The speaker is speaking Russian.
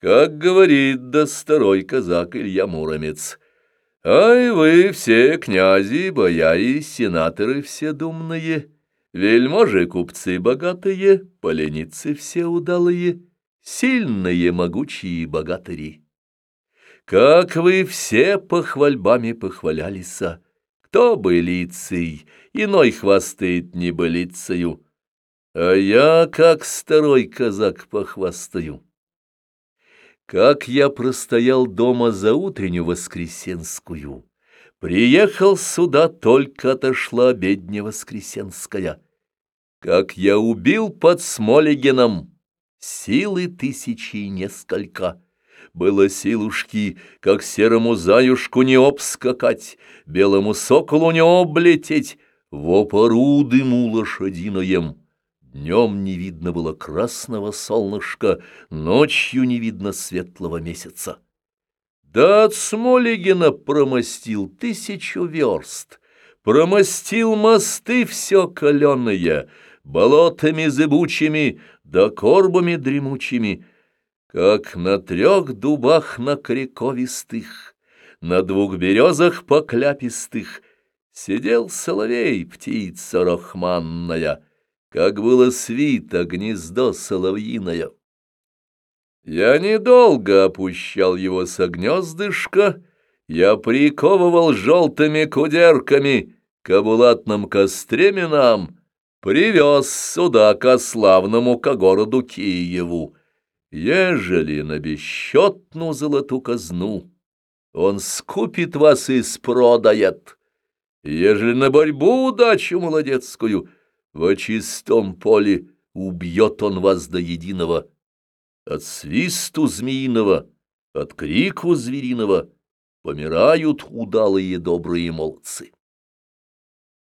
Как говорит да старой казак Илья Муромец, «Ай вы все князи, бояре, сенаторы все думные, вельможи, купцы богатые, поленицы все удалые, сильные, могучие богатыри. Как вы все похвальбами похвалялись, кто бы лицей, иной хвастает небылицею, а я, как старой казак, похвастаю. Как я простоял дома за утреннюю воскресенскую, Приехал сюда, только отошла обедня воскресенская. Как я убил под Смолигином силы тысячи несколько. Было силушки, как серому заюшку не обскакать, Белому соколу не облететь, в опору дыму лошадиноем. Днем не видно было красного солнышка, ночью не видно светлого месяца. Да от Смолигина промостил тысячу верст, промостил мосты все каленые, болотами зыбучими да корбами дремучими, как на трех дубах на крековистых, на двух березах покляпистых сидел соловей, птица рахманная — как было свито гнездо соловьиное. Я недолго опущал его со гнездышка, я приковывал желтыми кудерками к булатным костременам, привез сюда ко славному ко городу Киеву. Ежели на бесчетну золоту казну он скупит вас и спродает, ежели на борьбу удачу молодецкую — во чистом поле убьет он вас до единого. От свисту змеиного, от крику звериного помирают удалые добрые молодцы.